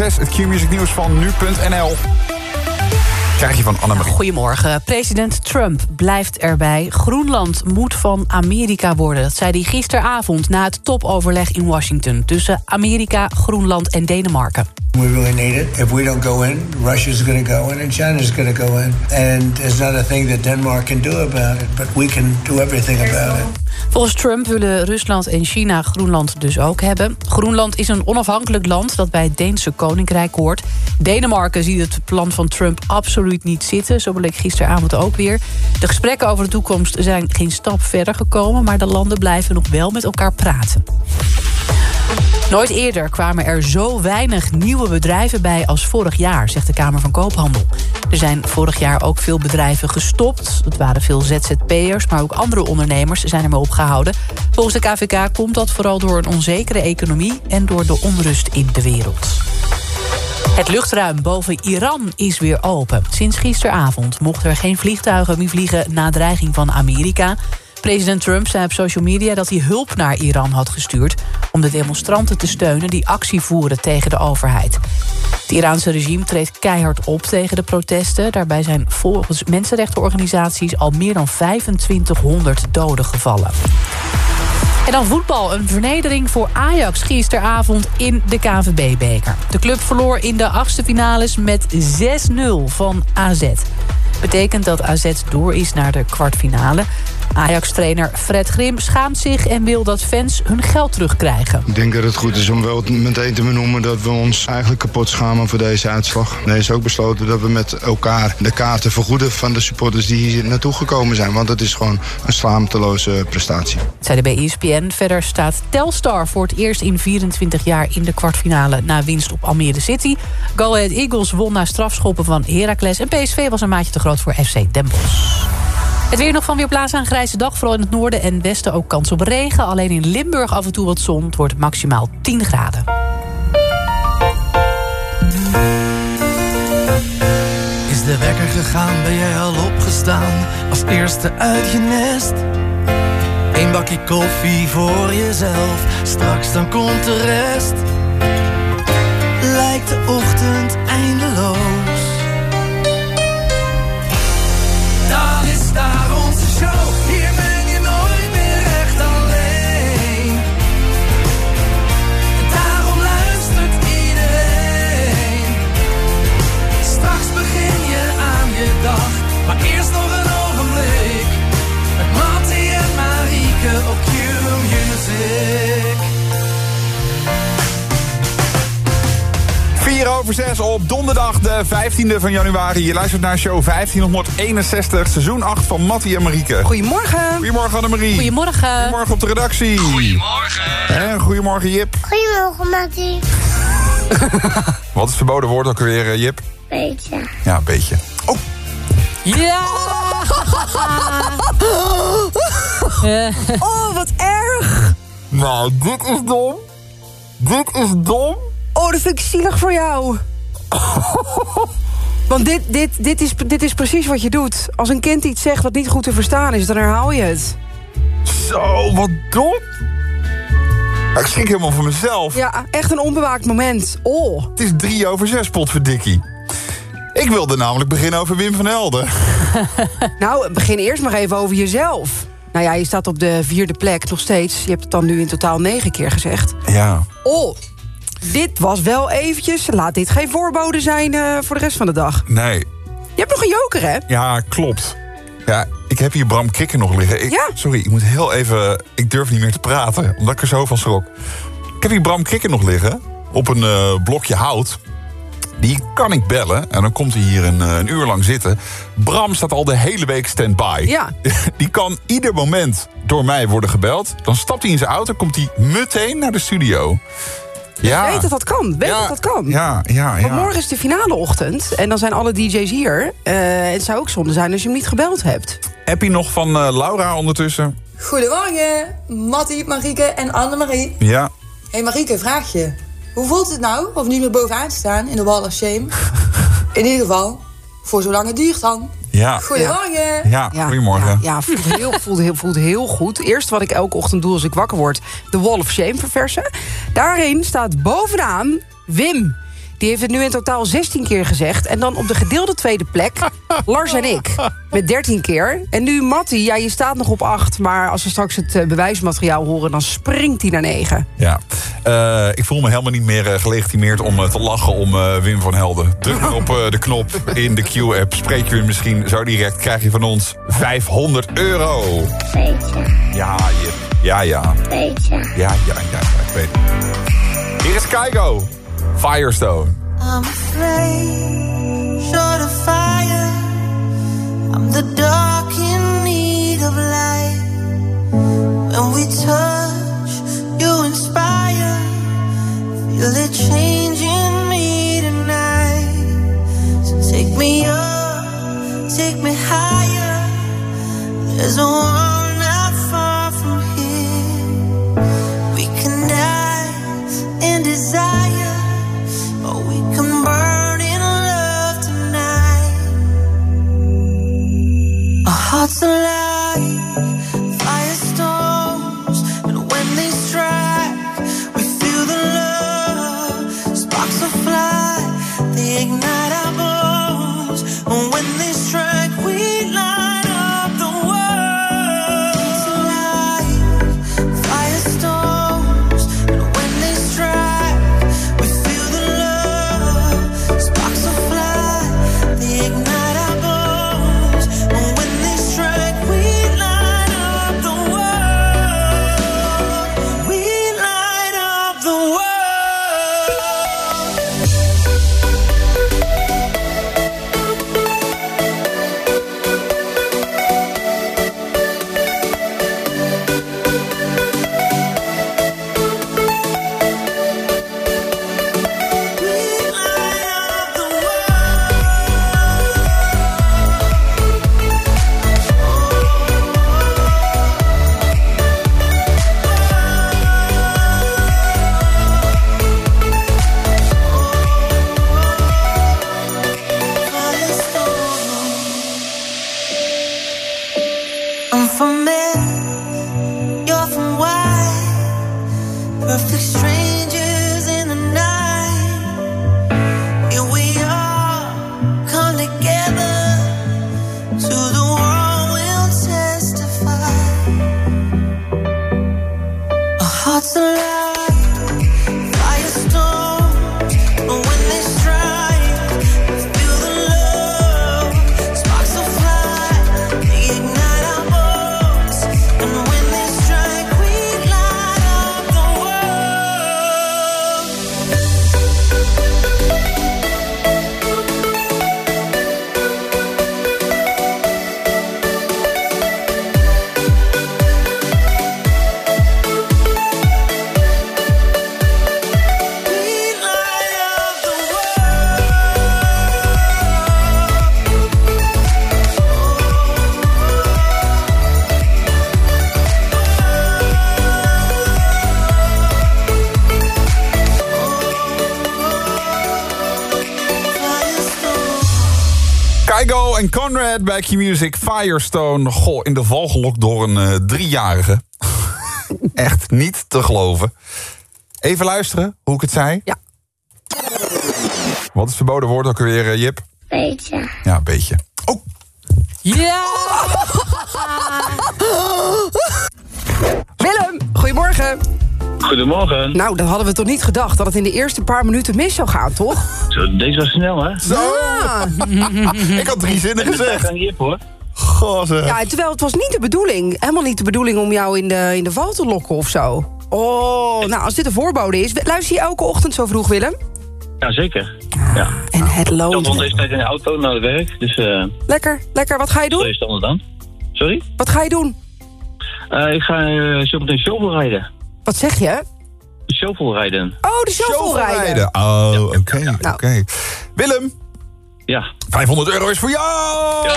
over 6, het Q-music nieuws van nu.nl. Krijg je van Annemarie. Goedemorgen. President Trump blijft erbij. Groenland moet van Amerika worden. Dat zei hij gisteravond na het topoverleg in Washington... tussen Amerika, Groenland en Denemarken. We really need it. If we don't go in, Russia's going to go in and China's going to go in. And there's not a thing that Denmark can do about it, but we can do everything about it. Volgens Trump willen Rusland en China Groenland dus ook hebben. Groenland is een onafhankelijk land dat bij het Deense Koninkrijk hoort. Denemarken ziet het plan van Trump absoluut niet zitten. Zo bleek gisteravond ook weer. De gesprekken over de toekomst zijn geen stap verder gekomen... maar de landen blijven nog wel met elkaar praten. Nooit eerder kwamen er zo weinig nieuwe bedrijven bij als vorig jaar, zegt de Kamer van Koophandel. Er zijn vorig jaar ook veel bedrijven gestopt. Het waren veel ZZP'ers, maar ook andere ondernemers zijn ermee opgehouden. Volgens de KVK komt dat vooral door een onzekere economie en door de onrust in de wereld. Het luchtruim boven Iran is weer open. Sinds gisteravond mochten er geen vliegtuigen meer vliegen... na dreiging van Amerika. President Trump zei op social media dat hij hulp naar Iran had gestuurd... om de demonstranten te steunen die actie voeren tegen de overheid. Het Iraanse regime treedt keihard op tegen de protesten. Daarbij zijn volgens mensenrechtenorganisaties al meer dan 2500 doden gevallen. En dan voetbal. Een vernedering voor Ajax gisteravond in de KVB-beker. De club verloor in de achtste finales met 6-0 van AZ. Betekent dat AZ door is naar de kwartfinale. Ajax-trainer Fred Grim schaamt zich en wil dat fans hun geld terugkrijgen. Ik denk dat het goed is om wel meteen te benoemen dat we ons eigenlijk kapot schamen voor deze uitslag. Er is ook besloten dat we met elkaar de kaarten vergoeden van de supporters die hier naartoe gekomen zijn. Want het is gewoon een slaamteloze prestatie. Zij de bij ESPN. Verder staat Telstar voor het eerst in 24 jaar in de kwartfinale na winst op Almere City. Go Ahead Eagles won na strafschoppen van Heracles en PSV was een maatje te groot voor FC Den Bosch. Het weer nog van weer plaats aan grijze dag. Vooral in het noorden en westen ook kans op regen. Alleen in Limburg af en toe wat zon. Het wordt maximaal 10 graden. Is de wekker gegaan, ben jij al opgestaan? Als eerste uit je nest. Eén bakje koffie voor jezelf. Straks dan komt de rest. Lijkt de 4 over 6 op donderdag de 15e van januari. Je luistert naar show 1561, seizoen 8 van Mattie en Marieke. Goedemorgen. Goedemorgen Annemarie. Goedemorgen. Goedemorgen op de redactie. Goedemorgen. En goedemorgen Jip. Goedemorgen, Mattie. Wat is het verboden woord ook weer, eh, Jip? Beetje. Ja, een beetje. Oh, Ja! Oh, wat erg. nou, dit is dom. Dit is dom. Oh, dat vind ik zielig voor jou. Want dit, dit, dit, is, dit is precies wat je doet. Als een kind iets zegt wat niet goed te verstaan is, dan herhaal je het. Zo, wat dom. Ik schrik helemaal voor mezelf. Ja, echt een onbewaakt moment. Oh. Het is drie over zes, potverdikkie. Ik wilde namelijk beginnen over Wim van Helden. Nou, begin eerst maar even over jezelf. Nou ja, je staat op de vierde plek nog steeds. Je hebt het dan nu in totaal negen keer gezegd. Ja. Oh, dit was wel eventjes... Laat dit geen voorbode zijn eh, voor de rest van de dag. Nee. Je hebt nog een joker, hè? Ja, klopt. Ja, ik heb hier Bram Krikken nog liggen. Ik, Ja. Sorry, ik moet heel even... Ik durf niet meer te praten, omdat ik er zo van schrok. Ik heb hier Bram Krikken nog liggen. Op een eh, blokje hout. Die kan ik bellen. En dan komt hij hier een, eh, een uur lang zitten. Bram staat al de hele week stand-by. Ja. Die kan ieder moment door mij worden gebeld. Dan stapt hij in zijn auto, komt hij meteen naar de studio. Ja. Weet dat dat kan. Weet ja, dat dat kan. Ja, ja, ja. Want morgen is de finale ochtend. En dan zijn alle DJ's hier. Eh, het zou ook zonde zijn als je hem niet gebeld hebt. Heb je nog van eh, Laura ondertussen? Goedemorgen, Mattie, Marieke en Annemarie. Ja. hey Marieke, vraag je. Hoe voelt het nou of niet meer bovenaan te staan in de Wall of Shame? In ieder geval, voor zolang het duurt dan. Ja. Goedemorgen. Ja, goedemorgen. Ja, ja voelt, heel, voelt, heel, voelt heel goed. Eerst wat ik elke ochtend doe als ik wakker word... de Wall of Shame verversen. Daarin staat bovenaan Wim. Die heeft het nu in totaal 16 keer gezegd. En dan op de gedeelde tweede plek Lars en ik. Met 13 keer. En nu Matti, ja, je staat nog op 8. Maar als we straks het eh, bewijsmateriaal horen... dan springt hij naar 9. Ja, Eh, ik voel me helemaal niet meer eh, gelegitimeerd om te lachen om eh, Wim van Helden. Druk maar op eh, de knop in de Q-app. Spreek je hem misschien zo direct, krijg je van ons 500 euro. Beetje, Ja, je, ja, ja. beetje. Ja, ja, ja, ja, ik weet het. Hier is Keigo. Firestone. I'm afraid, short of fire. I'm the dark in need of light. When we touch, you inspire. Feel it changing hearts alive, bij Q-Music. Firestone. Goh, in de val gelokt door een eh, driejarige. Echt niet te geloven. Even luisteren hoe ik het zei. Ja. Wat is het verboden woord ook weer, eh, Jip? Beetje. Ja, een beetje. Oh, Ja! Willem, goedemorgen. Goedemorgen. Nou, dan hadden we toch niet gedacht dat het in de eerste paar minuten mis zou gaan, toch? Zo, deze was snel, hè? zo. ik had drie zinnen gezegd. Jip, hoor. Ja, terwijl het was niet de bedoeling. Helemaal niet de bedoeling om jou in de, in de val te lokken of zo. Oh, nou, als dit een voorbode is... Luister je elke ochtend zo vroeg, Willem? Ja, zeker. Ja. En het Ik zat rond loont. deze tijd in de auto naar het werk, dus eh Lekker, lekker. Wat ga je doen? is het anders dan. Sorry? Wat ga je doen? Eh, ik ga uh, zo meteen shovel rijden. Wat zeg je? Shovel rijden. Oh, de shovel rijden. Oh, oké, Nou. oké. Willem, Ja. 500 euro is voor jou!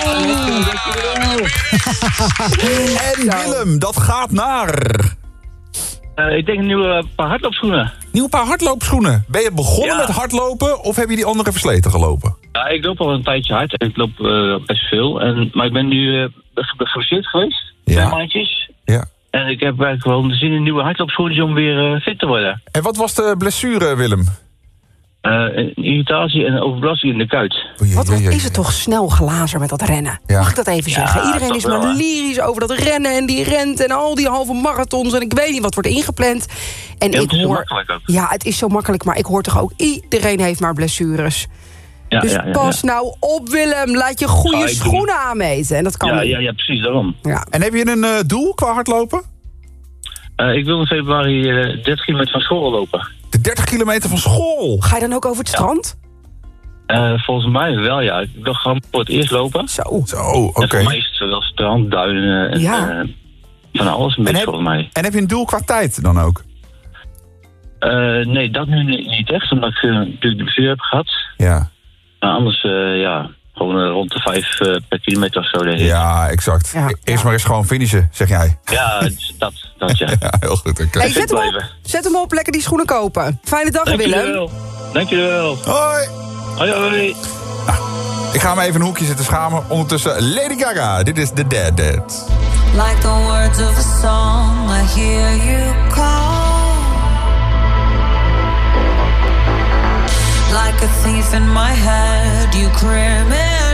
En Willem, dat gaat naar... Eh, ik denk een nieuwe paar hardloopschoenen. Nieuw paar hardloopschoenen. Ben je begonnen Ja. met hardlopen of heb je die andere versleten gelopen? Ja, ik loop al een tijdje hard en ik loop eh, best veel. En, maar ik ben nu uh, geblesseerd geweest. Ja. Twee maandjes. En ik heb eigenlijk wel zin in nieuwe hardloopschoenen om weer eh, fit te worden. En wat was de blessure, Willem? Eh, een irritatie en overbelasting in de kuit. Wat, is het toch snel glazer met dat rennen? Ja. Mag ik dat even Ja, zeggen? Iedereen is maar lyrisch over dat rennen en die rent... en al die halve marathons en ik weet niet wat wordt ingepland. En Ja, ik het is zo hoor, makkelijk ook. Ja, het is zo makkelijk, maar ik hoor toch ook... iedereen heeft maar blessures. Ja, dus ja, ja, pas ja. nou op, Willem. Laat je goede schoenen aanmeten. En dat kan Ja, niet. ja, ja, precies daarom. Ja. En heb je een eh, doel qua hardlopen? Eh, ik wil in februari eh 30 kilometer van school lopen. De 30 kilometer van school. Ga je dan ook over het strand? Eh, volgens mij wel, ja. Ik wil gewoon voor het eerst lopen. Zo. Zo, oké. En voor mij is het wel strand, duinen en Ja. eh, van alles een beetje heb- volgens mij. En heb je een doel qua tijd dan ook? Eh, nee, dat nu ni- niet echt, omdat ik eh, natuurlijk de blessure heb gehad. Ja. Maar anders, eh, ja, gewoon eh, rond de 5 per kilometer of zo, denk ik. Ja, exact. Ja, Eerst ja. maar eens gewoon finishen, zeg jij. Ja, dat, dat ja. Ja, heel goed. oké. Hey, zet, hem op. blijven. zet hem op, lekker die schoenen kopen. Fijne dag, Willem. Dankjewel. Dankjewel. Hoi. Hoi, hoi. Ik ga me even een hoekje zitten schamen. Ondertussen Lady Gaga. Dit is The Dead Dead. Like the words of a song, I hear you call. Like a thief in my head, you criminal.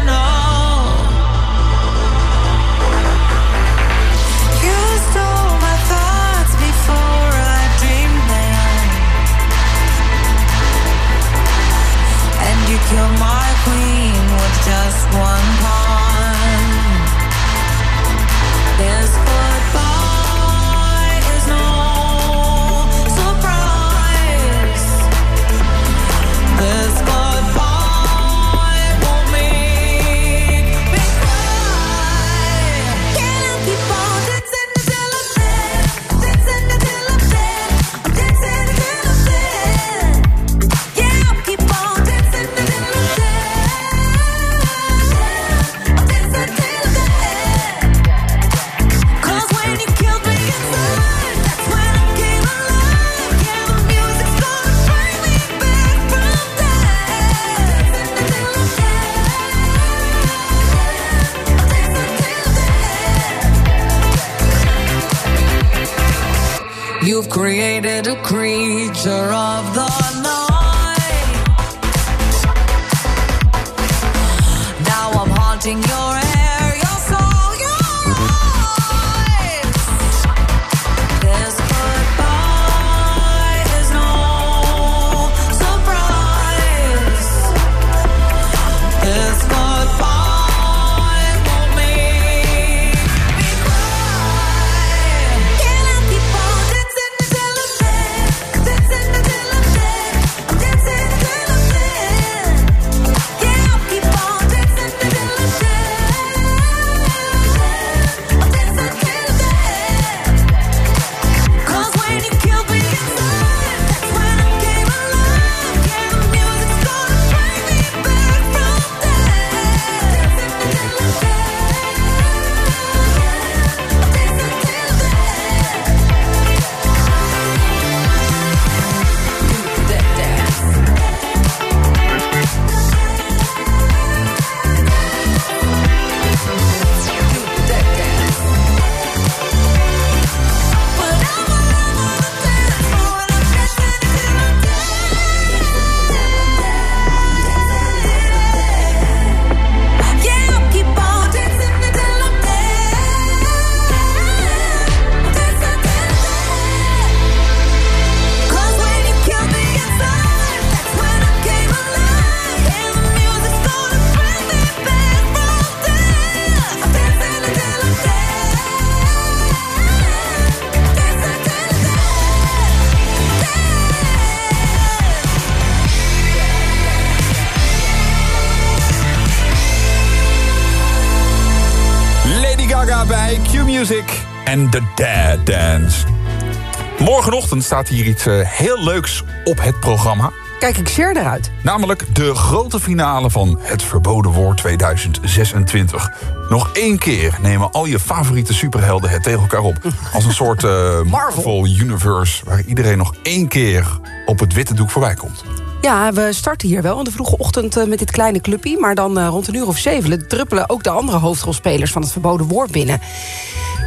Staat hier iets eh, heel leuks op het programma. Kijk ik zeer naar uit. Namelijk de grote finale van Het Verboden Woord 2026. Nog één keer nemen al je favoriete superhelden het tegen elkaar op. Als een soort eh, Marvel Universe... waar iedereen nog één keer op het witte doek voorbij komt. Ja, we starten hier wel in de vroege ochtend eh, met dit kleine clubje. Maar dan rond een uur of zeven druppelen ook de andere hoofdrolspelers van het verboden woord binnen.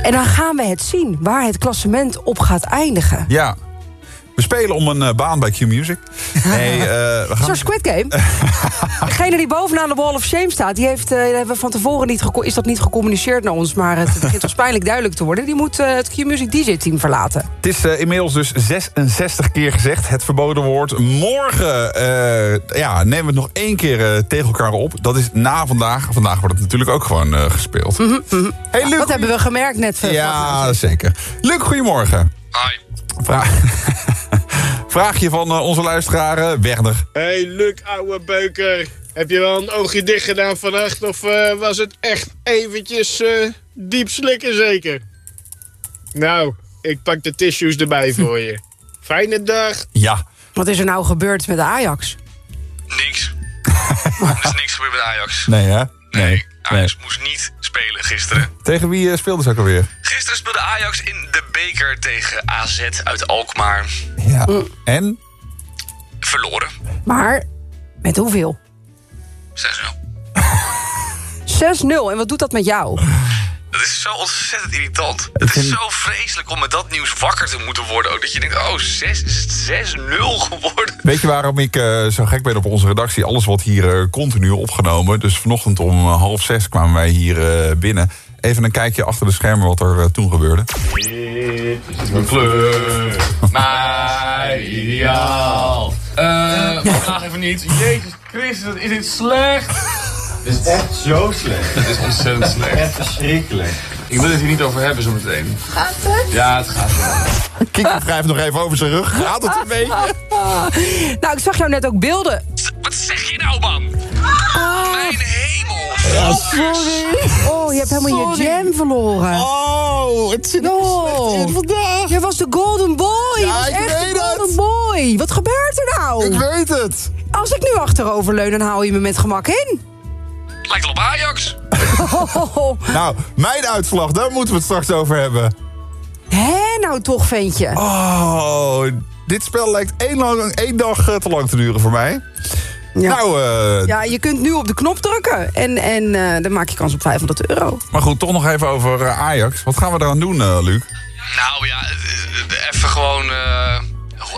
En dan gaan we het zien waar het klassement op gaat eindigen. Ja, We spelen om een eh, baan bij Q-Music. Nee, eh, we gaan... Zo'n Squid Game. Degene die bovenaan de Wall of Shame staat... die heeft, eh, hebben we van tevoren niet is dat niet gecommuniceerd naar ons... maar het begint ons pijnlijk duidelijk te worden. Die moet het Q-Music DJ-team verlaten. Het is eh, inmiddels dus 66 keer gezegd, het verboden woord. Morgen eh, ja, nemen we het nog één keer tegen elkaar op. Dat is na vandaag. Vandaag wordt het natuurlijk ook gewoon eh, gespeeld. Hey, Luc, Dat Mhm, hebben we gemerkt net. Ja, zeker. Luc, goedemorgen. Hoi. Vra Vraagje van eh, onze luisteraar eh, Werner. Hey Luc, ouwe beuker. Heb je wel een oogje dicht gedaan vannacht of eh, was het echt eventjes eh, diep slikken zeker? Nou, ik pak de tissues erbij voor je. Fijne dag. Ja. Wat is er nou gebeurd met de Ajax? Niks. er is niks gebeurd met Ajax. Nee, hè? Nee, Ajax moest niet spelen gisteren. Tegen wie eh, speelden ze ook alweer? Gisteren speelde Ajax in de beker tegen AZ uit Alkmaar. Ja. En? Verloren. Maar met hoeveel? 6-0. 6-0. En wat doet dat met jou? Dat is zo ontzettend irritant. Het is zo vreselijk om met dat nieuws wakker te moeten worden. Ook dat je denkt, oh, 6 is het 6-0 geworden. Weet je waarom ik eh, zo gek ben op onze redactie? Alles wordt hier eh, continu opgenomen. Dus vanochtend om eh, half zes kwamen wij hier binnen. Even een kijkje achter de schermen wat er toen gebeurde. Dit is mijn kleur, mijn ideaal. Eh, vandaag even niet. Jezus Christus, wat is dit slecht? Het is echt zo slecht. Het is ontzettend slecht. Echt verschrikkelijk. Ik wil het hier niet over hebben zo meteen. Gaat het? Ja, het gaat wel. Kiki wrijft nog even over zijn rug. Gaat het een beetje? nou, ik zag jou net ook beelden. Wat zeg je nou, man? Mijn hemel. Ja, sorry. Oh, je hebt helemaal je jam verloren. Oh, het zit oh. in vandaag. Je was de golden boy. Ja, was ik echt weet de golden boy. Wat gebeurt er nou? Ik weet het. Als ik nu achterover leun, dan hou je me met gemak in. Lijkt wel op Ajax. Nou, mijn uitslag, daar moeten we het straks over hebben. Hé, nou toch, ventje. Oh, dit spel lijkt één, lang, één dag eh, te lang te duren voor mij. Nou, eh, Ja, je kunt nu op de knop drukken. En, en eh, dan maak je kans op 500 euro. maar goed, toch nog even over Ajax. Wat gaan we eraan doen, eh, Luc? Nou ja, even gewoon eh,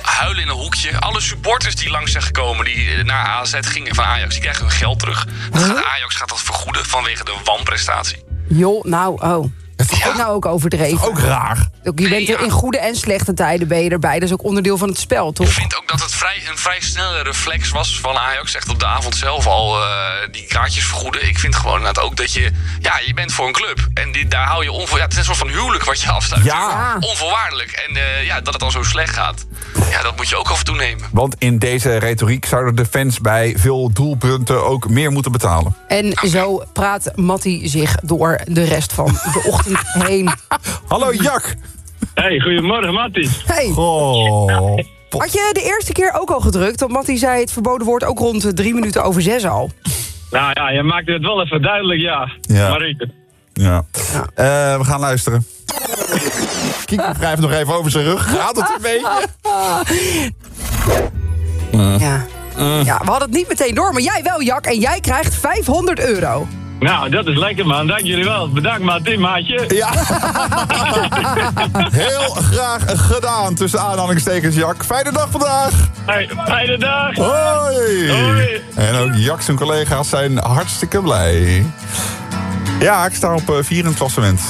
huilen in een hoekje. Alle supporters die langs zijn gekomen, die eh, naar AZ gingen van Ajax, die krijgen hun geld terug. Dat gaat, Ajax gaat dat vergoeden vanwege de wanprestatie. Joh, nou, oh. Is dat nou ook overdreven? Ook raar. Ook, je bent er in goede en slechte tijden ben je erbij. Dat is ook onderdeel van het spel, toch? Ik vind ook dat het vrij, een vrij snelle reflex was van Ajax. Echt op de avond zelf al eh, die kaartjes vergoeden. Ik vind gewoon inderdaad ook dat je... Ja, je bent voor een club. En die, daar hou je onvo... Ja, het is een soort van huwelijk wat je afsluit. Ja. Onvoorwaardelijk. En eh, ja, dat het dan zo slecht gaat. Ja, dat moet je ook af en toe nemen. Want in deze retoriek zouden de fans bij veel doelpunten ook meer moeten betalen. En zo praat Matty zich door de rest van de ochtend heen. Hallo Jack. Hey, goedemorgen Mattie. Hey. Oh. Had je de eerste keer ook al gedrukt? Want Matty zei het verboden woord ook rond de drie minuten over zes al. Nou ja, je maakte het wel even duidelijk, ja. Ja. Marieke. Ja. Eh, we gaan luisteren. Kiki wrijft nog even over zijn rug. Gaat het een beetje? Ja. ja, we hadden het niet meteen door, maar jij wel, Jak. En jij krijgt 500 euro. Nou, dat is lekker man. Dank jullie wel. Bedankt Mattie, maatje. Ja. Heel graag gedaan tussen aanhalingstekens, Jak. Fijne dag vandaag. Hey, fijne dag. Hoi. Hoi. En ook Jak zijn collega's zijn hartstikke blij. Ja, ik sta op eh, vier in het klassement.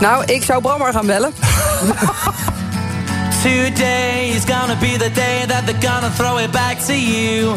Nou, ik zou Bram maar gaan bellen. Today is gonna be the day that they're gonna throw it back to you.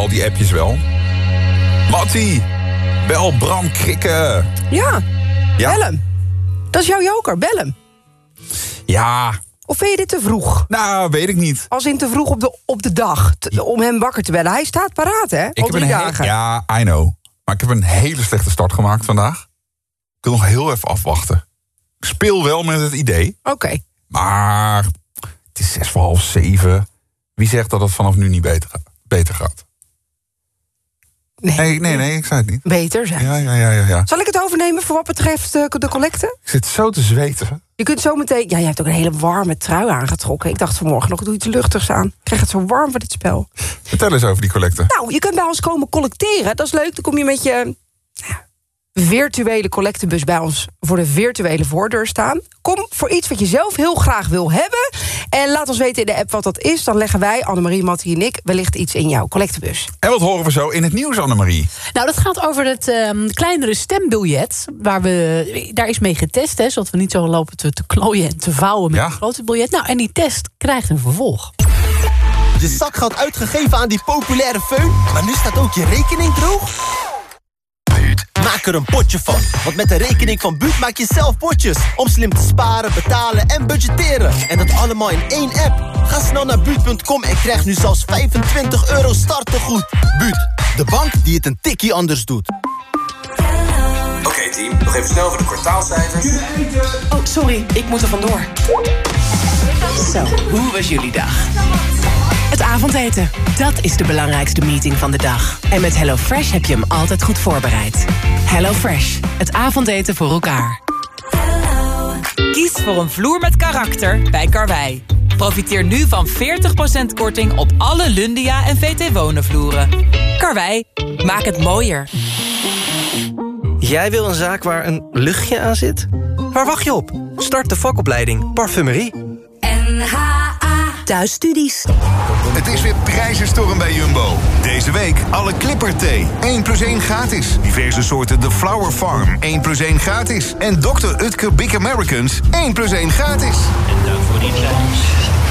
al die appjes wel. Mattie, bel Bram Krikken. Ja, Ja. bel hem. Dat is jouw joker, bel hem. Ja, Of vind je dit te vroeg? nou, weet ik niet. Als in te vroeg op de, op de dag, te- om hem wakker te bellen. Hij staat paraat, hè? Ik Al drie dagen. Ja, I know. Maar ik heb een hele slechte start gemaakt vandaag. Ik wil nog heel even afwachten. Ik speel wel met het idee. Oké. Maar het is zes voor half zeven. Wie zegt dat het vanaf nu niet beter, beter gaat? Nee, nee, nee, ik zei het niet. Beter zijn. Ja, ja, ja, ja, ja. Zal ik het overnemen voor wat betreft eh, de collecte? Ik zit zo te zweten. Je kunt zo meteen... Ja, jij hebt ook een hele warme trui aangetrokken. Ik dacht vanmorgen nog, doe iets luchtigs aan. Ik krijg het zo warm voor dit spel. Vertel eens over die collecte. Nou, je kunt bij ons komen collecteren. Dat is leuk. Dan kom je met je virtuele collectebus bij ons voor de virtuele voordeur staan. Kom voor iets wat je zelf heel graag wil hebben. En laat ons weten in de app wat dat is. Dan leggen wij, Annemarie, Mattie en ik, wellicht iets in jouw collectebus. En wat horen we zo in het nieuws, Annemarie? Nou, dat gaat over het ehm, kleinere stembiljet. Waar we, daar is mee getest, hè, zodat we niet zo lopen te, te klooien en te vouwen met een grote biljet. Nou, en die test krijgt een vervolg. Je zakgeld uitgegeven aan die populaire föhn, maar nu staat ook je rekening droog? Maak er een potje van. Want met de rekening van Buut maak je zelf potjes. Om slim te sparen, betalen en budgetteren. En dat allemaal in één app. Ga snel naar Buut.com en krijg nu zelfs 25 euro startegoed. Buut, de bank die het een tikkie anders doet. Oké team, nog even snel voor de kwartaalcijfers. Oh, sorry, ik moet er vandoor. Zo, hoe was jullie dag? Avondeten, dat is de belangrijkste meeting van de dag. En met HelloFresh heb je hem altijd goed voorbereid. HelloFresh, het avondeten voor elkaar. Kies voor een vloer met karakter bij Karwei. Profiteer nu van 40% korting op alle Lundia en VT Wonen vloeren. Karwei, maak het mooier. Jij wil een zaak waar een luchtje aan zit? Waar wacht je op? Start de vakopleiding Parfumerie. Thuisstudies. Het is weer prijzenstorm bij Jumbo. Deze week alle Clipper thee. 1 plus 1 gratis. Diverse soorten The Flower Farm. 1 plus 1 gratis. En Dr. Utker Big Americans. 1 plus 1 gratis. En dank voor die prijs.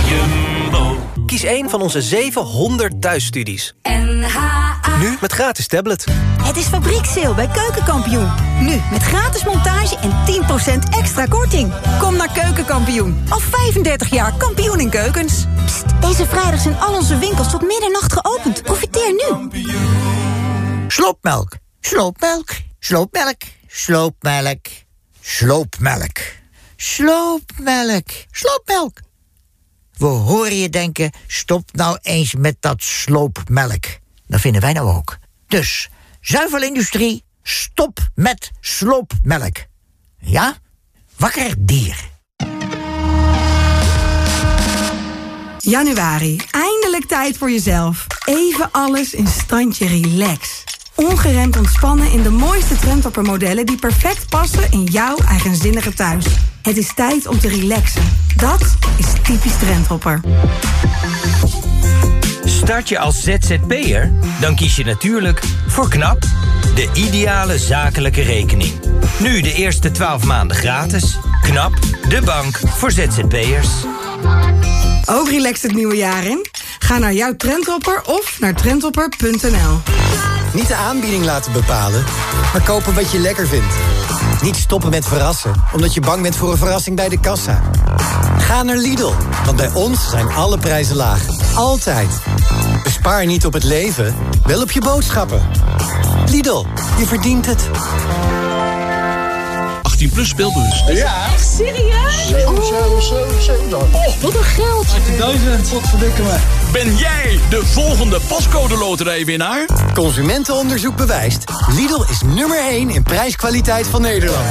Jumbo. Kies een van onze 700 thuisstudies. Nu met gratis tablet. Het is fabriekssale bij Keukenkampioen. Nu met gratis montage en 10% extra korting. Kom naar Keukenkampioen. Al 35 jaar kampioen in keukens. Pst, deze vrijdag zijn al onze winkels tot middernacht geopend. Profiteer nu. Sloopmelk, sloopmelk, sloopmelk, sloopmelk, sloopmelk, sloopmelk, sloopmelk. We horen je denken, stop nou eens met dat sloopmelk. Dat vinden wij nou ook. Dus, zuivelindustrie, stop met sloopmelk. Ja? Wakker dier. Januari, eindelijk tijd voor jezelf. Even alles in standje relax. Ongeremd ontspannen in de mooiste trendtoppermodellen... die perfect passen in jouw eigenzinnige thuis. Het is tijd om te relaxen. Dat is typisch trendhopper. Start je als ZZP'er? Dan kies je natuurlijk voor KNAP, de ideale zakelijke rekening. Nu de eerste 12 maanden gratis. KNAP, de bank voor ZZP'ers. Ook relaxed het nieuwe jaar in? Ga naar jouw trendhopper of naar trendhopper.nl. Niet de aanbieding laten bepalen, maar kopen wat je lekker vindt. Niet stoppen met verrassen, omdat je bang bent voor een verrassing bij de kassa. Ga naar Lidl, want bij ons zijn alle prijzen laag. Altijd. Bespaar niet op het leven, wel op je boodschappen. Lidl, je verdient het. 18 plus speelbus. Ja. Echt serieus? 7, 7, 7, 7. Oh, wat een geld. 18.000. Wat verdikken me. Ben jij de volgende pascode loterijwinnaar? Consumentenonderzoek bewijst. Lidl is nummer 1 in prijskwaliteit van Nederland.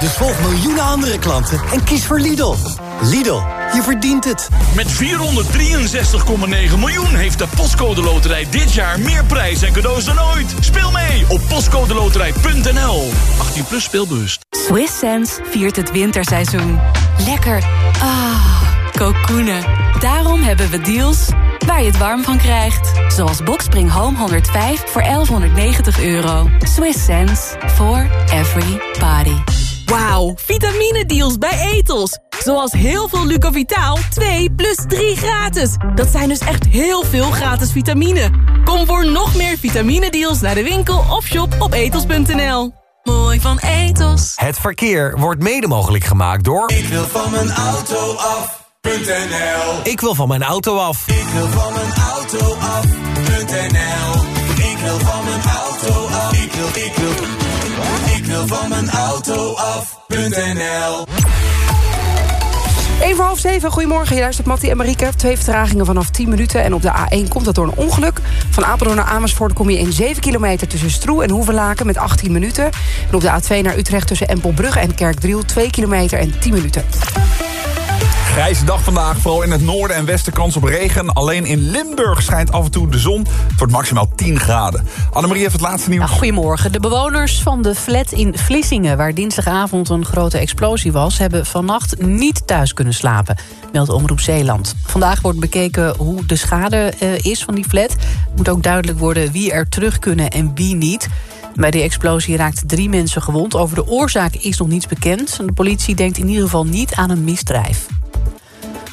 Dus volg miljoenen andere klanten en kies voor Lidl. Lidl, je verdient het. Met 463,9 miljoen heeft de Postcode Loterij dit jaar meer prijs en cadeaus dan ooit. Speel mee op postcodeloterij.nl. 18 plus speelbewust. Swiss Sense viert het winterseizoen. Lekker. Ah, kokoenen. Daarom hebben we deals waar je het warm van krijgt. Zoals Boxspring Home 105 voor 1190 euro. Swiss sense for every body. Wauw, vitamine deals bij Etos. Zoals heel veel Lucovitaal 2 plus 3 gratis. Dat zijn dus echt heel veel gratis vitamine. Kom voor nog meer vitamine-deals naar de winkel of shop op etos.nl. Mooi van Etos. Het verkeer wordt mede mogelijk gemaakt door... Ik wil van mijn auto af.nl Ik wil van mijn auto af. Ik wil van mijn auto af.nl Ik wil van mijn auto af. Ik wil, ik wil, ik wil van mijn auto af.nl Even voor half zeven, goedemorgen. Je luistert Mattie en Marieke. Twee vertragingen vanaf 10 minuten. En op de A1 komt dat door een ongeluk. Van Apeldoorn naar Amersfoort kom je in 7 kilometer... tussen Stroe en Hoevelaken met 18 minuten. En op de A2 naar Utrecht tussen Empelbrug en Kerkdriel... 2 kilometer en 10 minuten. Grijze dag vandaag, vooral in het noorden en westen kans op regen. Alleen in Limburg schijnt af en toe de zon. Het wordt maximaal 10 graden. Annemarie heeft het laatste nieuws. Goedemorgen. De bewoners van de flat in Vlissingen... waar dinsdagavond een grote explosie was... hebben vannacht niet thuis kunnen slapen, meldt Omroep Zeeland. Vandaag wordt bekeken hoe de schade uh, is van die flat. Het moet ook duidelijk worden wie er terug kunnen en wie niet. Bij die explosie raakten drie mensen gewond. Over de oorzaak is nog niets bekend. De politie denkt in ieder geval niet aan een misdrijf.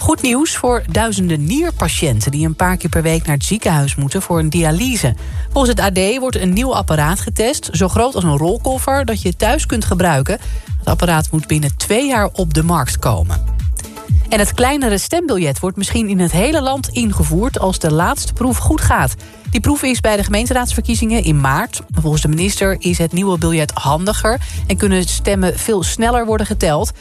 Goed nieuws voor duizenden nierpatiënten... die een paar keer per week naar het ziekenhuis moeten voor een dialyse. Volgens het AD wordt een nieuw apparaat getest... zo groot als een rolkoffer dat je thuis kunt gebruiken. Het apparaat moet binnen twee jaar op de markt komen. En het kleinere stembiljet wordt misschien in het hele land ingevoerd... als de laatste proef goed gaat. Die proef is bij de gemeenteraadsverkiezingen in maart. Volgens de minister is het nieuwe biljet handiger... en kunnen stemmen veel sneller worden geteld...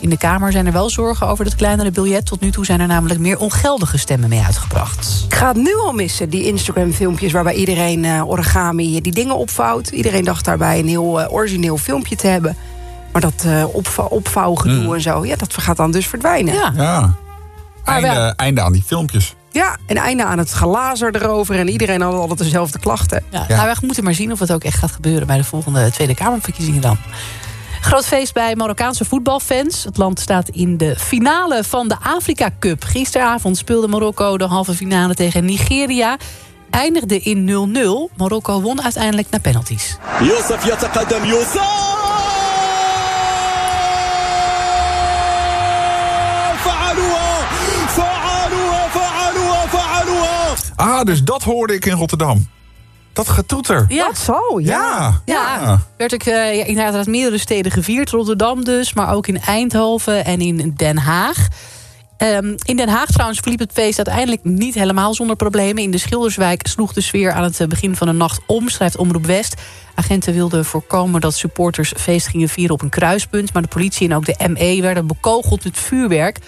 In de Kamer zijn er wel zorgen over het kleinere biljet. Tot nu toe zijn er namelijk meer ongeldige stemmen mee uitgebracht. Ik ga het nu al missen, die Instagram-filmpjes... waarbij iedereen uh, origami die dingen opvouwt. Iedereen dacht daarbij een heel uh, origineel filmpje te hebben. Maar dat uh, opvou opvouwgedoe mm. en zo, ja, dat gaat dan dus verdwijnen. Ja. ja. Einde, einde aan die filmpjes. Ja, en einde aan het gelazer erover. En iedereen had altijd dezelfde klachten. Ja, ja. Nou, we moeten maar zien of het ook echt gaat gebeuren... bij de volgende Tweede Kamerverkiezingen dan. Groot feest bij Marokkaanse voetbalfans. Het land staat in de finale van de Afrika Cup. Gisteravond speelde Marokko de halve finale tegen Nigeria eindigde in 0-0. Marokko won uiteindelijk naar penalties. Youssef Yatakadam Youssef! Ah, dus dat hoorde ik in Rotterdam. Dat getoeter. Ja. Dat zo, ja. Ja, ja. werd ook uh, inderdaad uit meerdere steden gevierd. Rotterdam dus, maar ook in Eindhoven en in Den Haag. Um, in Den Haag trouwens verliep het feest uiteindelijk niet helemaal zonder problemen. In de Schilderswijk sloeg de sfeer aan het begin van de nacht om, schrijft Omroep West. Agenten wilden voorkomen dat supporters feest gingen vieren op een kruispunt. Maar de politie en ook de ME werden bekogeld met vuurwerk.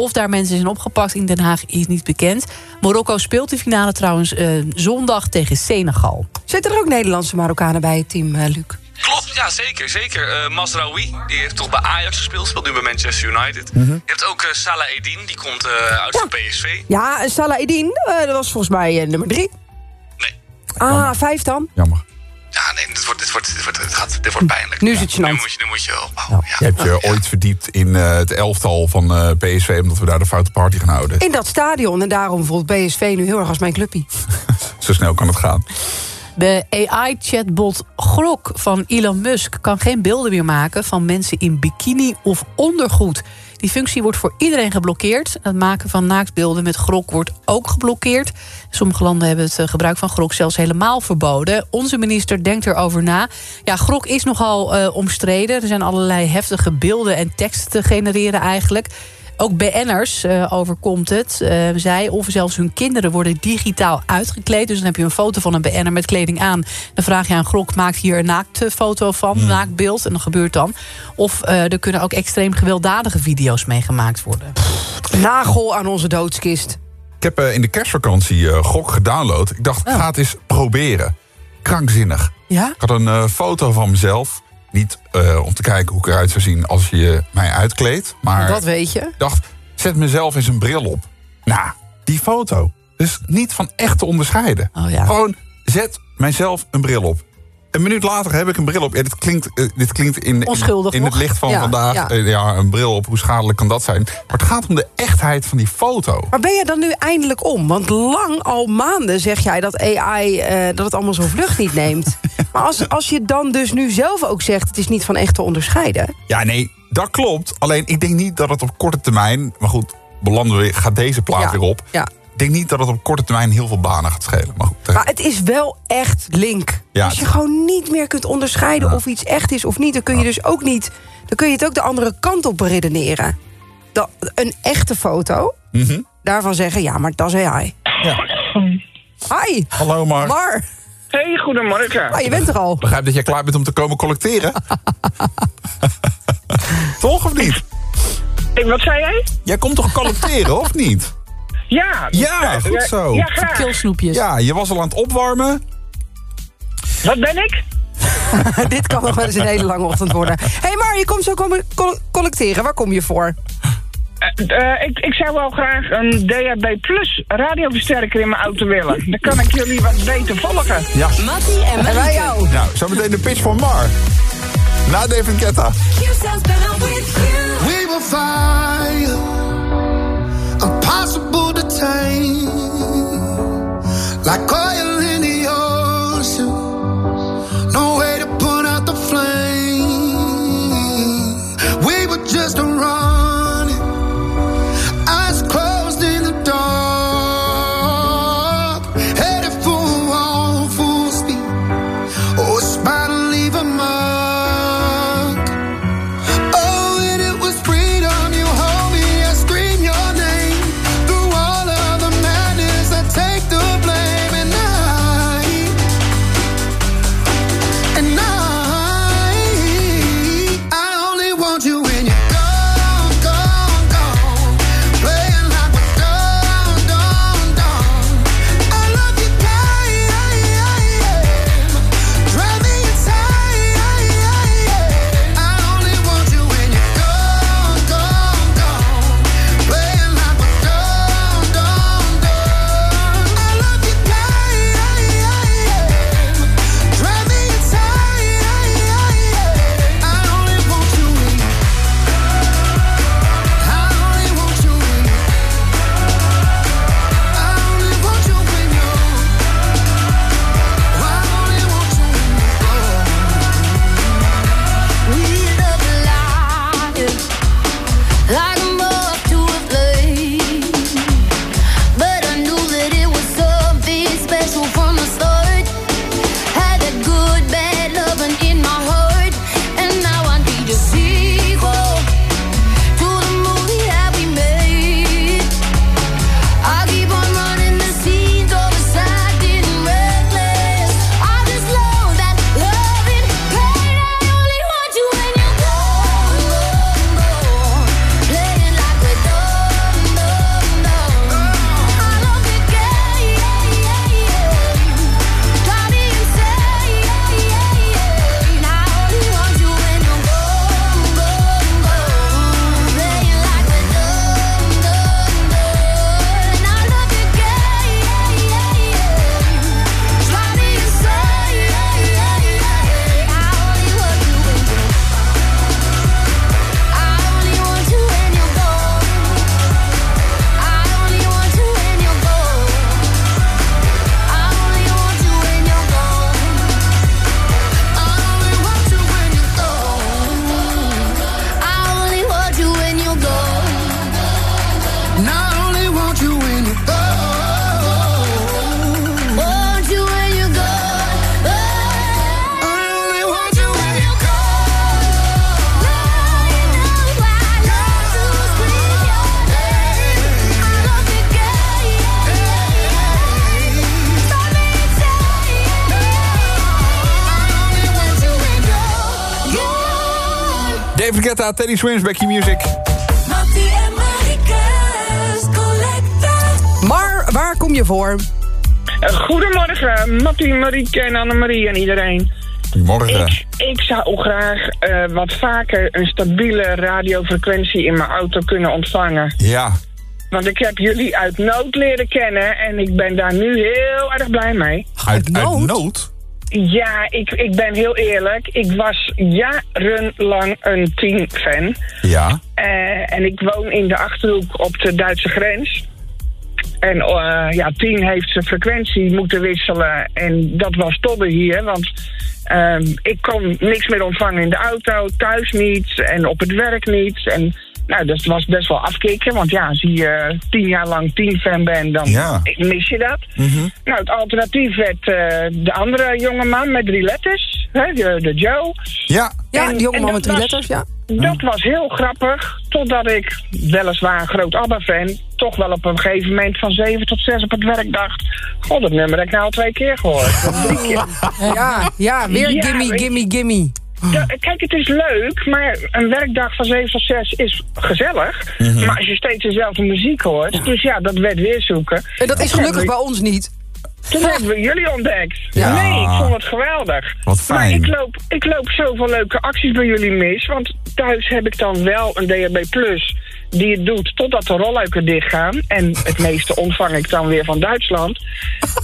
Of daar mensen zijn opgepakt in Den Haag is niet bekend. Marokko speelt de finale trouwens uh, zondag tegen Senegal. Zitten er ook Nederlandse Marokkanen bij het team, uh, Luc? Klopt, ja zeker. zeker. Uh, Masraoui, die heeft toch bij Ajax gespeeld, speelt nu bij Manchester United. Mm -hmm. Je hebt ook uh, Salah Eddin, die komt uh, uit ja. van PSV. Ja, Salah Eddin, dat was volgens mij nummer drie. Nee. Ah, Jammer. vijf dan? Jammer. Ja, nee, dit wordt, dit wordt, dit wordt, dit gaat, dit wordt pijnlijk. Nu is het ja, nu moet je, nu moet je. Ja. Je hebt je ooit verdiept in uh, het elftal van uh, PSV... omdat we daar de foute party gaan houden. In dat stadion. En daarom voelt PSV nu heel erg als mijn clubpie. Zo snel kan het gaan. De AI-chatbot Grok van Elon Musk kan geen beelden meer maken... van mensen in bikini of ondergoed. Die functie wordt voor iedereen geblokkeerd. Het maken van naaktbeelden met grok wordt ook geblokkeerd. Sommige landen hebben het gebruik van grok zelfs helemaal verboden. Onze minister denkt erover na. Ja, grok is nogal uh, omstreden. Er zijn allerlei heftige beelden en teksten te genereren eigenlijk. Ook BN'ers uh, overkomt het. Uh, zij of zelfs hun kinderen worden digitaal uitgekleed. Dus dan heb je een foto van een BN'er met kleding aan. Dan vraag je aan Grok, maak hier een naaktfoto van, een naaktbeeld. En dat gebeurt dan. Of uh, er kunnen ook extreem gewelddadige video's mee gemaakt worden. Pff, nagel aan onze doodskist. Ik heb in de kerstvakantie Gok gedownload. Ik dacht, Oh. ga het eens proberen. Krankzinnig. Ja? Ik had een foto van mezelf. Niet uh, om te kijken hoe ik eruit zou zien als je mij uitkleedt. Maar dat weet je. Ik dacht, zet mezelf eens een bril op. Nou, die foto. Dus niet van echt te onderscheiden. Oh, ja. Gewoon, zet mijzelf een bril op. Een minuut later heb ik een bril op. Ja, dit klinkt, uh, dit klinkt in, Onschuldig in, in het licht van ja, vandaag. Ja. Uh, ja, een bril op, hoe schadelijk kan dat zijn? Maar het gaat om de echtheid van die foto. Maar ben je dan nu eindelijk om? Want lang al maanden zeg jij dat AI uh, dat het allemaal zo vlucht niet neemt. maar als, als je dan dus nu zelf ook zegt... het is niet van echt te onderscheiden... Ja, nee, Dat klopt. Alleen ik denk niet dat het op korte termijn... Maar goed, belanden we, gaat deze plaat Ja, weer op. ja. Ik denk niet dat het op korte termijn heel veel banen gaat schelen. Maar goed, Maar het is wel echt link. Ja, Als je het- gewoon niet meer kunt onderscheiden of iets echt is of niet... dan kun je dus ook niet... dan kun je het ook de andere kant op beredeneren. Dat, een echte foto, Mhm. daarvan zeggen... ja, maar dat is hij. Ja. Hi. Hallo Mar. Mar. Hey, goedemorgen. Ah, je bent er al. Begrijp dat jij klaar bent om te komen collecteren? toch of niet? Ik, wat zei jij? Jij komt toch collecteren, of niet? Ja. Ja, eh, goed zo. Ja, graag. Kilsnoepjes. Ja, je was al aan het opwarmen. Wat ben ik? Dit kan nog wel eens een hele lange ochtend worden. Hé, hey Mar, je komt zo komen col- collecteren. Waar kom je voor? Eh, eh, ik, ik zou wel graag een DHB Plus radioversterker in mijn auto willen. Dan kan ik jullie wat beter volgen. Ja. Mattie en En wij jou. Nou, zometeen de pitch van Mar. Na David Guetta. We will fire, impossible to tame, like oil in the ocean. Teddy Swims, Becky Music. Mar, waar kom je voor? Eh, goedemorgen, Mattie, Marieke en Annemarie en iedereen. Goedemorgen. Ik, ik zou graag eh, wat vaker een stabiele radiofrequentie in mijn auto kunnen ontvangen. Ja. Want ik heb jullie uit nood leren kennen en ik ben daar nu heel erg blij mee. Uit, uit nood? Ja, ik, ik ben heel eerlijk. Ik was jarenlang een teamfan. Ja. Eh, en ik woon in de Achterhoek op de Duitse grens. En eh, ja, 10 heeft zijn frequentie moeten wisselen. En dat was tobbe hier, want ehm, ik kon niks meer ontvangen in de auto, thuis niet en op het werk niet. En nou, dat was best wel afkicken, want ja, als je tien jaar lang 10-fan bent, dan Ja. mis je dat. Nou, het alternatief werd eh, de andere jongeman met drie letters, hè, de, de Joe. Ja. Ja, En- die jongeman met drie was- letters, ja. Dat was heel grappig, totdat ik, weliswaar een groot ABBA-fan... toch wel op een gegeven moment van 7 tot 6 op het werk dacht... God, dat nummer heb ik nou al twee keer gehoord. Of drie keer. Ja, ja, weer Ja, gimme, gimme, gimme. Ja, kijk, het is leuk, maar een werkdag van 7 tot 6 is gezellig. Mhm. Maar als je steeds dezelfde muziek hoort... Dus ja, dat werd weer zoeken. En dat is gelukkig bij ons niet. Toen hebben we jullie ontdekt. Ja. Nee, ik vond het geweldig. Wat Maar fijn. ik loop, ik loop zoveel leuke acties bij jullie mis. Want thuis heb ik dan wel een DHB Plus die het doet totdat de rolluiken dichtgaan. En het meeste ontvang ik dan weer van Duitsland.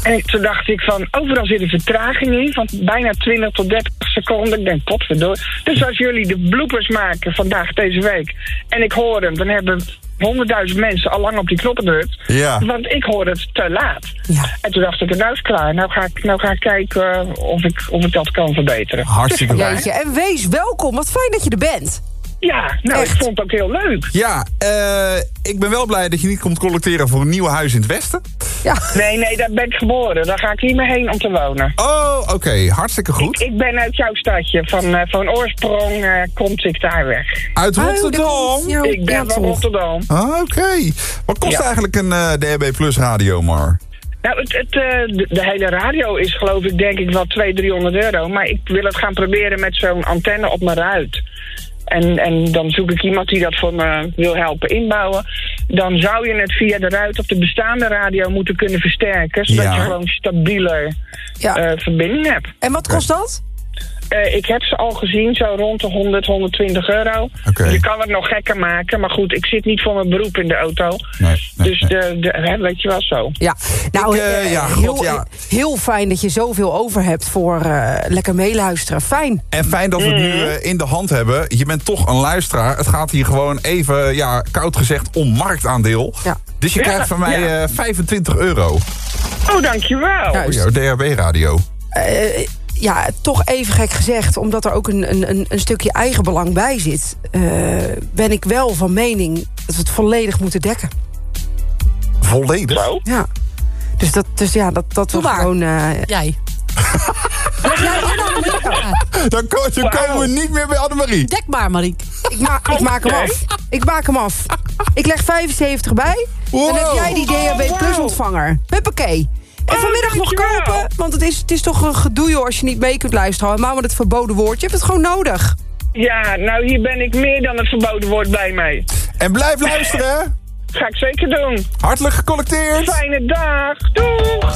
En toen dacht ik van, overal zit een vertraging in van bijna 20 tot 30 seconden. Ik denk, potverdorie. Dus als jullie de bloopers maken vandaag, deze week, en ik hoor hem, dan hebben honderdduizend mensen al lang op die knoppen gedrukt. Ja. Want ik hoor het te laat. En toen dacht ik, nou is klaar. Nou ga ik, nou ga ik kijken of ik, of ik dat kan verbeteren. Hartstikke leuk. En wees welkom. Wat fijn dat je er bent. Ja, nou, ik vond het ook heel leuk. Ja, eh, ik ben wel blij dat je niet komt collecteren voor een nieuw huis in het westen. Ja. Nee, nee, daar ben ik geboren. Daar ga ik niet meer heen om te wonen. Oh, oké. Hartstikke goed. Ik ben uit jouw stadje. Van, eh, van oorsprong eh komt ik daar weg. Uit Rotterdam? Ik ben van Rotterdam. Ah, oké. Wat kost Ja. eigenlijk een eh, DHB Plus radio, Mar? Nou, het, het, eh, de, de hele radio is geloof ik denk ik wel 200, 300 euro. Maar ik wil het gaan proberen met zo'n antenne op mijn ruit. En, en dan zoek ik iemand die dat voor me wil helpen inbouwen. Dan zou je het via de ruit op de bestaande radio moeten kunnen versterken. Zodat Ja. je gewoon stabieler eh, verbinding hebt. En wat kost dat? Eh, ik heb ze al gezien, zo rond de 100, 120 euro. Je kan het nog gekker maken, maar goed, ik zit niet voor mijn beroep in de auto. dus De, de, hè, weet je wel zo. Ja, nou, eh, ja, heel, god, ja. heel fijn dat je zoveel over hebt voor eh, lekker meeluisteren. Fijn. En fijn dat we het nu Mhm. eh, in de hand hebben. Je bent toch een luisteraar. Het gaat hier gewoon even, ja, koud gezegd, om marktaandeel. Dus je Ja, krijgt van mij ja. eh, 25 euro. Oh, dankjewel. Voor jouw DHB-radio. Ja, toch even gek gezegd, omdat er ook een, een, een- een stukje eigenbelang bij zit... eh, ben ik wel van mening dat we het volledig moeten dekken. Volledig? Ja. Dus, dat, dus ja, dat, dat we gewoon... eh, Jij. Dan, ko- dan komen we niet meer bij Annemarie. Dek maar, Mariek. Ik, ma ik maak hem af. Ik maak hem af. Ik leg 75 bij. Dan heb jij die DHB Plus ontvanger. Huppakee. En vanmiddag nog kopen, want het is, het is toch een gedoe joh, als je niet mee kunt luisteren. Helemaal met het verboden woord. Je hebt het gewoon nodig. Ja, nou hier ben ik meer dan het verboden woord blij mee. En blijf luisteren. Ga ik zeker doen. Hartelijk gecollecteerd. Fijne dag. Doeg.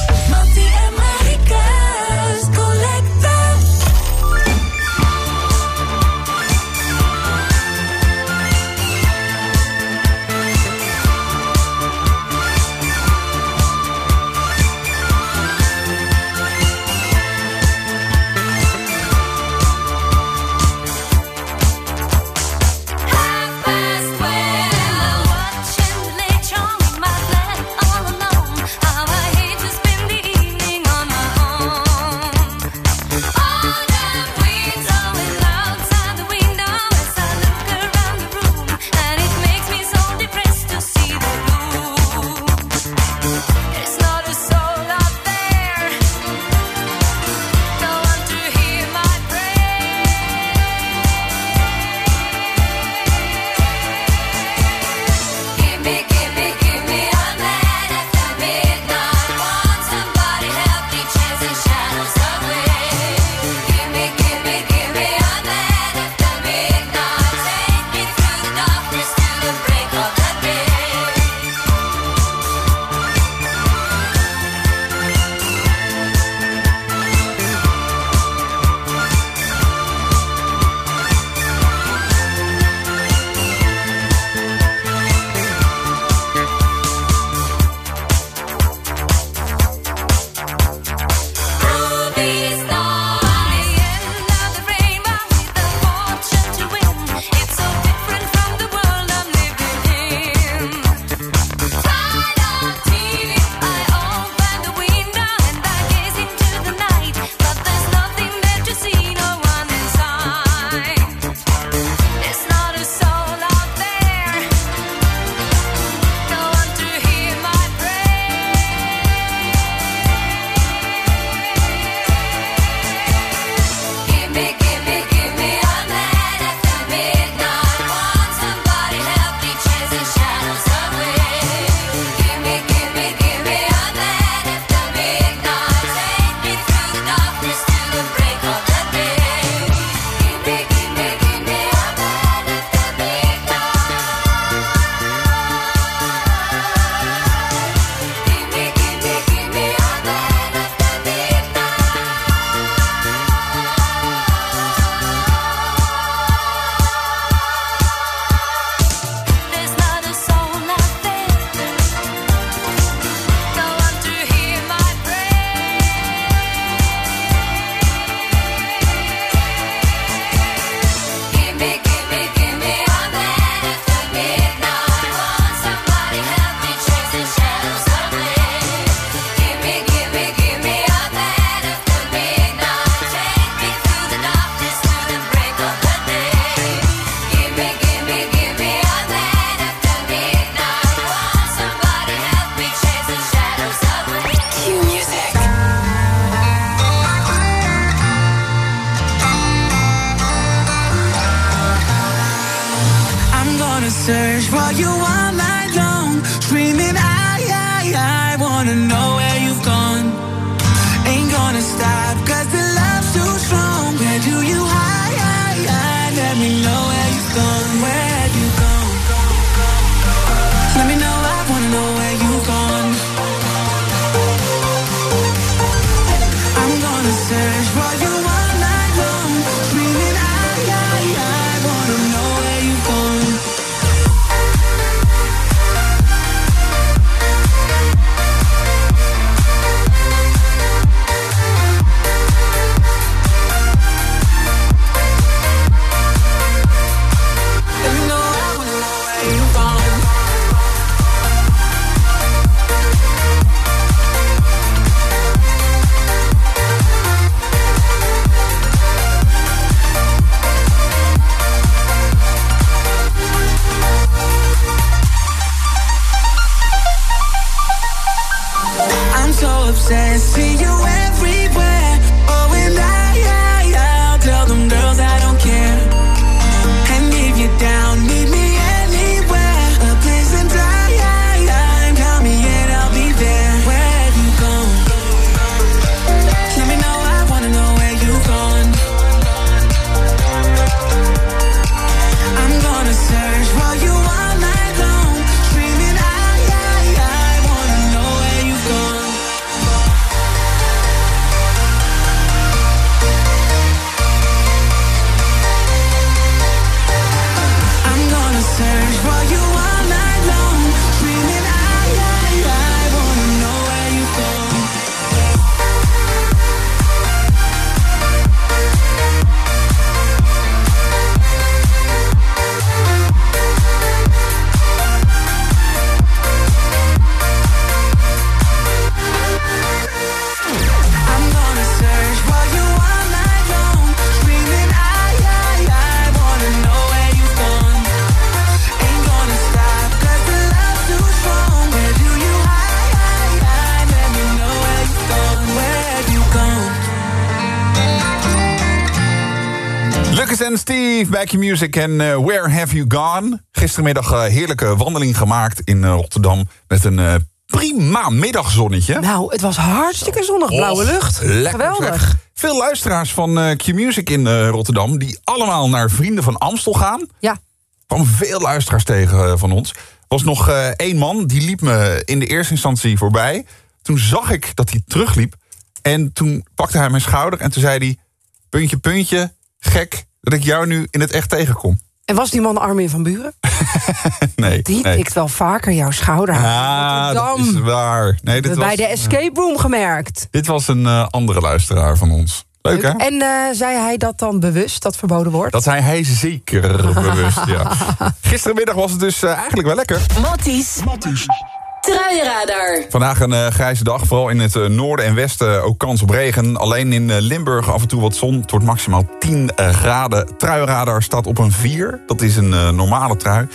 Back Your Music en eh, Where Have You Gone? Gistermiddag eh, heerlijke wandeling gemaakt in eh, Rotterdam... met een prima middagzonnetje. Nou, het was hartstikke zonnig. Blauwe lucht. lekker Geweldig. zeg. Veel luisteraars van Q-Music in Rotterdam... die allemaal naar Vrienden van Amstel gaan. Ja. Kwamen veel luisteraars tegen van ons. Was nog één man, die liep me in de eerste instantie voorbij. Toen zag ik dat hij terugliep. En toen pakte hij mijn schouder en toen zei hij... puntje, puntje, gek dat ik jou nu in het echt tegenkom. En was die man Armin van Buren? Nee, Die nee. pikt wel vaker jouw schouder aan. Ah, dat is waar. Nee, dit Bij was, de escape room gemerkt. dit was een eh, andere luisteraar van ons. Leuk, hè? En eh, zei hij dat dan bewust, dat verboden wordt? Dat zei hij zeker bewust, ja. Gisterenmiddag was het dus eh, eigenlijk wel lekker. Matties. Truienradar. Vandaag een eh, grijze dag, vooral in het eh, noorden en westen ook kans op regen. Alleen in eh, Limburg af en toe wat zon. Het wordt maximaal 10 eh, graden. Truiradar staat op een 4. Dat is een eh, normale trui.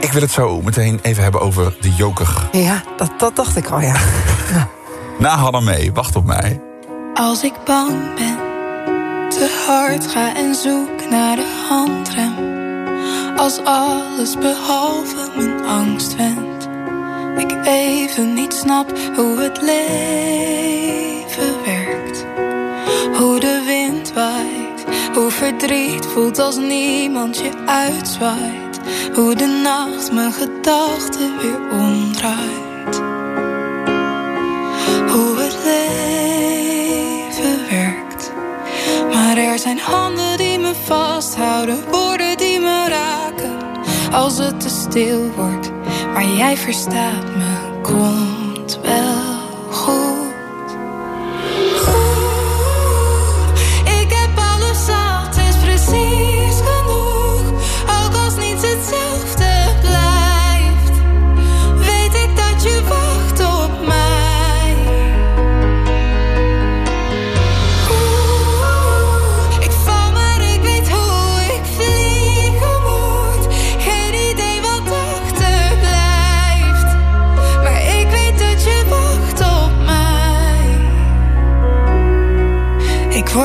Ik wil het zo meteen even hebben over de joker. Ja, dat, dat dacht ik al, ja. Na Hanna mee, wacht op mij. Als ik bang ben, te hard ga en zoek naar de handrem. Als alles behalve mijn angst wendt. Ik even niet snap hoe het leven werkt. Hoe de wind waait, hoe verdriet voelt als niemand je uitzwaait. Hoe de nacht mijn gedachten weer omdraait. Hoe het leven werkt. Maar er zijn handen die me vasthouden, woorden die me raken. Als het te stil wordt, maar jij verstaat me, komt wel goed.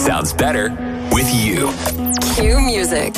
sounds better with you. Cue music.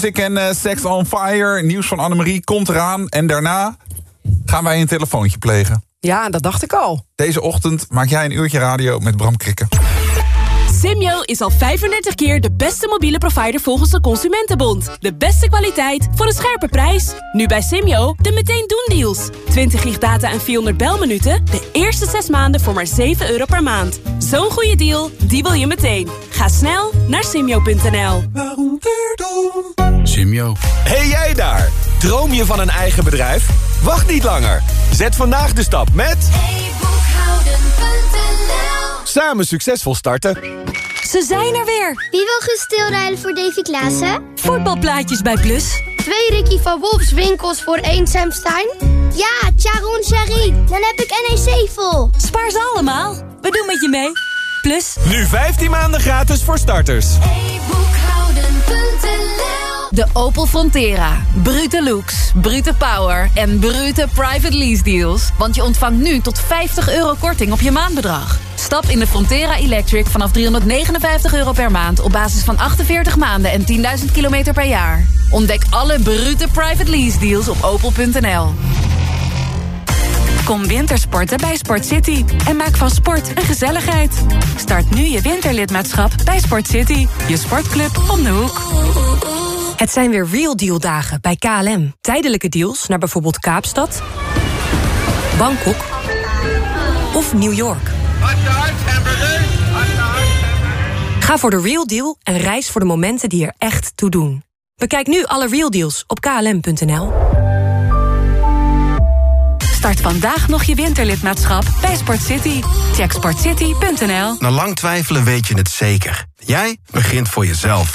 Bij Q-Music en eh, Sex on Fire. Nieuws van Annemarie komt eraan. En daarna gaan wij een telefoontje plegen. Ja, dat dacht ik al. Deze ochtend maak jij een uurtje radio met Bram Krikken. Simyo is al 35 keer de beste mobiele provider volgens de Consumentenbond. De beste kwaliteit voor een scherpe prijs. Nu bij Simyo de meteen doen deals. 20 gig data en 400 belminuten. De eerste 6 maanden voor maar 7 euro per maand. Zo'n goede deal, die wil je meteen. Ga snel naar simyo.nl. Simio. Hey jij daar! Droom je van een eigen bedrijf? Wacht niet langer. Zet vandaag de stap met... Samen succesvol starten. Ze zijn er weer. Wie wil gestilrijden voor Davy Klaassen? Voetbalplaatjes bij Plus. Twee Ricky van Wolfs winkels voor één Sam Stein? Ja, Charon Sherry. Dan heb ik NEC vol. Spaar ze allemaal. We doen met je mee. Plus. Nu 15 maanden gratis voor starters. De Opel Frontera. Brute looks, brute power en brute private lease deals. Want je ontvangt nu tot 50 euro korting op je maandbedrag. Stap in de Frontera Electric vanaf 359 euro per maand... op basis van 48 maanden en 10.000 kilometer per jaar. Ontdek alle brute private lease deals op opel.nl. Kom wintersporten bij Sport City en maak van sport een gezelligheid. Start nu je winterlidmaatschap bij Sport City, je sportclub om de hoek. Het zijn weer Real Deal dagen bij KLM. Tijdelijke deals naar bijvoorbeeld Kaapstad, Bangkok of New York. Ga voor de Real Deal en reis voor de momenten die er echt toe doen. Bekijk nu alle Real Deals op klm.nl. Start vandaag nog je winterlidmaatschap bij Sport City. Check sportcity.nl. Na lang twijfelen weet je het zeker. Jij begint voor jezelf.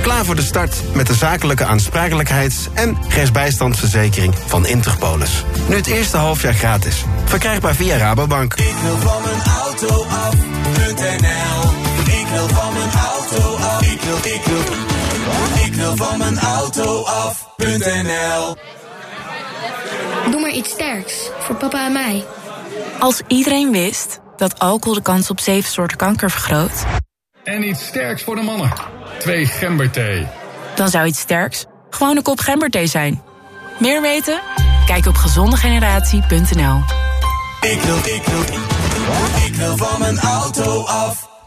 Klaar voor de start met de zakelijke aansprakelijkheids- en rechtsbijstandsverzekering van Interpolis. Nu het eerste halfjaar gratis. Verkrijgbaar via Rabobank. Ik wil van mijn auto af.nl Ik wil van mijn auto af. Ik wil, ik wil, ik wil van mijn auto af.nl Doe maar iets sterks. Voor papa en mij. Als iedereen wist dat alcohol de kans op zeven soorten kanker vergroot... En iets sterks voor de mannen. Twee gemberthee. dan zou iets sterks gewoon een kop gemberthee zijn. Meer weten? Kijk op gezondegeneratie.nl. Ik wil, ik wil, ik wil van mijn auto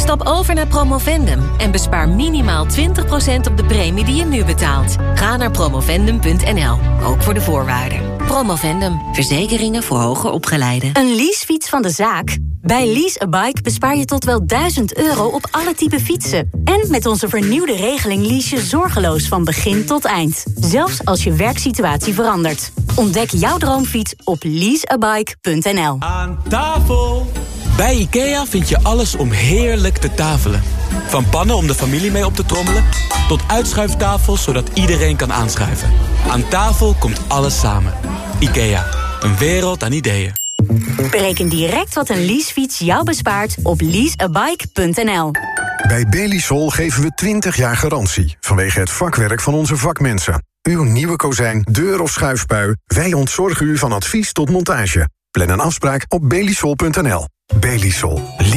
Stap over naar Promovendum en bespaar minimaal 20% op de premie die je nu betaalt. Ga naar promovendum.nl, ook voor de voorwaarden. Promovendum, verzekeringen voor hoger opgeleiden. Een leasefiets van de zaak? Bij Lease a Bike bespaar je tot wel 1000 euro op alle type fietsen. En met onze vernieuwde regeling lease je zorgeloos van begin tot eind. Zelfs als je werksituatie verandert. Ontdek jouw droomfiets op leaseabike.nl. Aan tafel! Bij IKEA vind je alles om heerlijk te tafelen. Van pannen om de familie mee op te trommelen... tot uitschuiftafels zodat iedereen kan aanschuiven. Aan tafel komt alles samen. IKEA, een wereld aan ideeën. Bereken direct wat een leasefiets jou bespaart op leaseabike.nl. Bij Belisol geven we 20 jaar garantie vanwege het vakwerk van onze vakmensen. Uw nieuwe kozijn, deur of schuifpui, wij ontzorgen u van advies tot montage. Plan een afspraak op belisol.nl. Belisol.